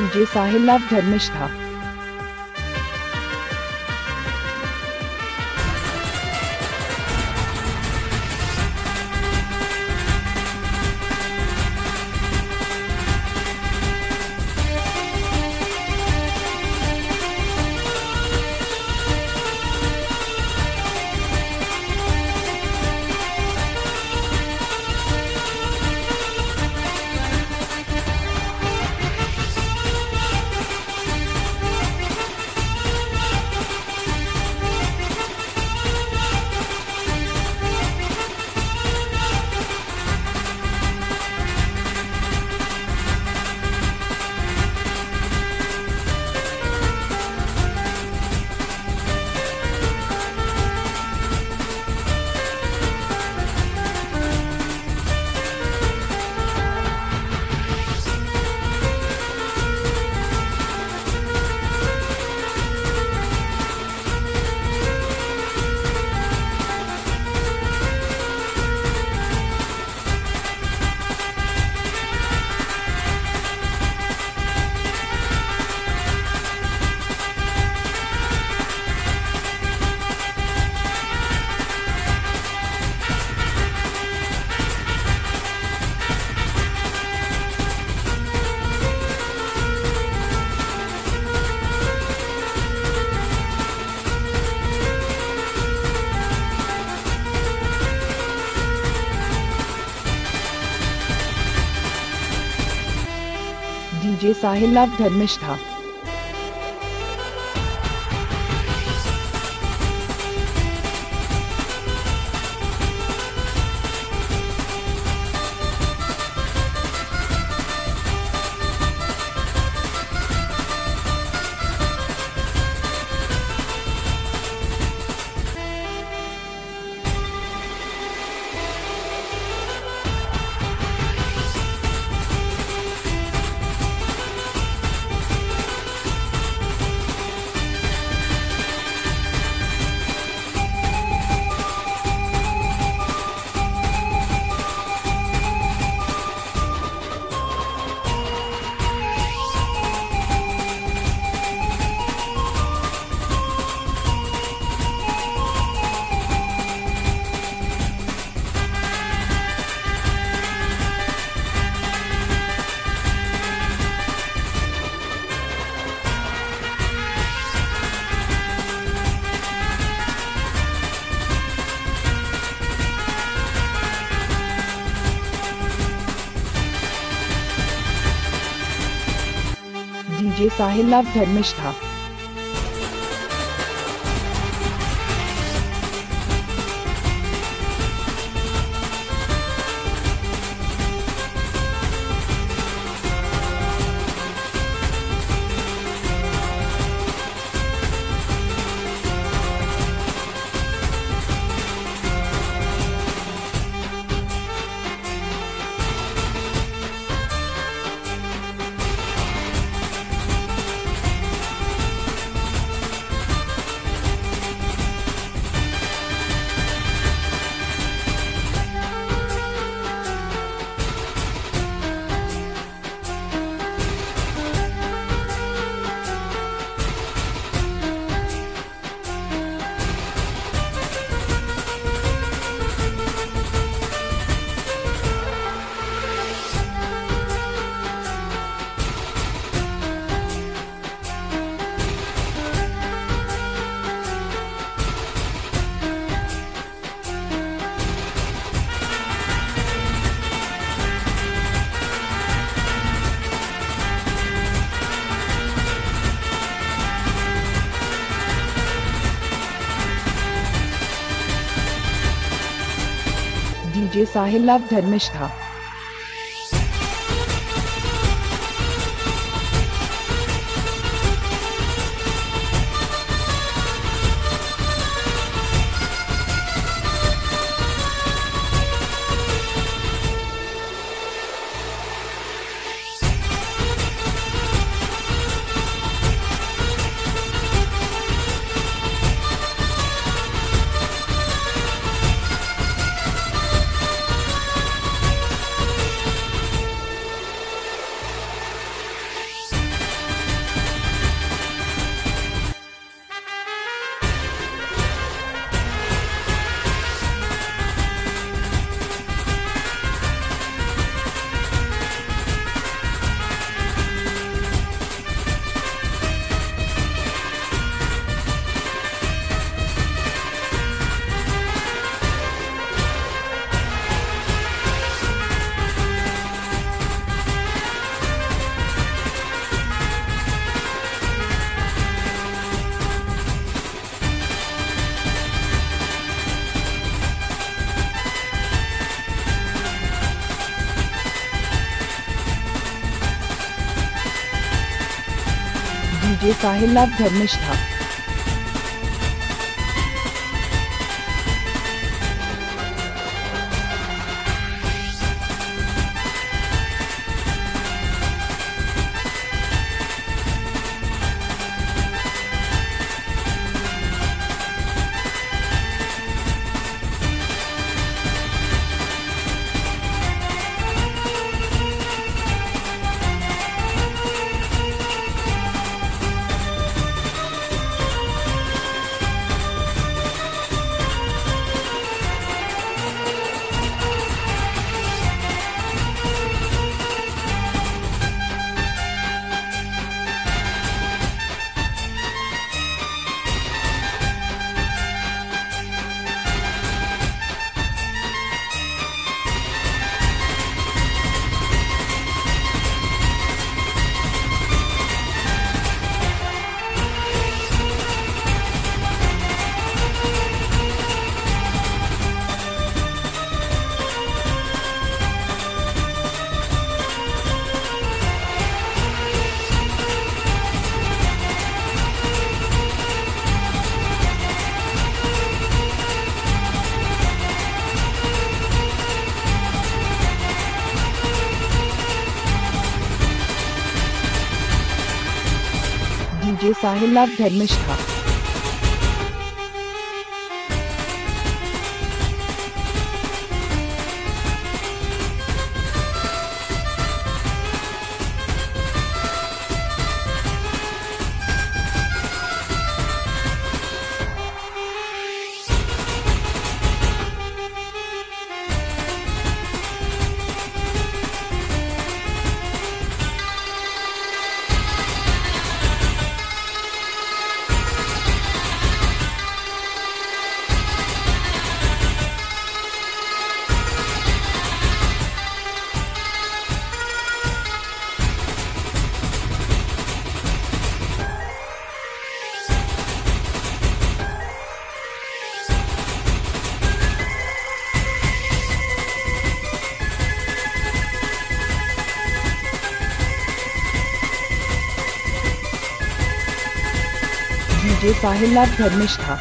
DJ Sahil love Dharmishtha Sahil love Dharmishtha. DJ Sahil love Dharmishtha. DJ Sahil love Dharmishtha DJ Sahil love Dharmishtha. DJ Sahil love Dharmishtha. DJ Sahil love Dharmishtha.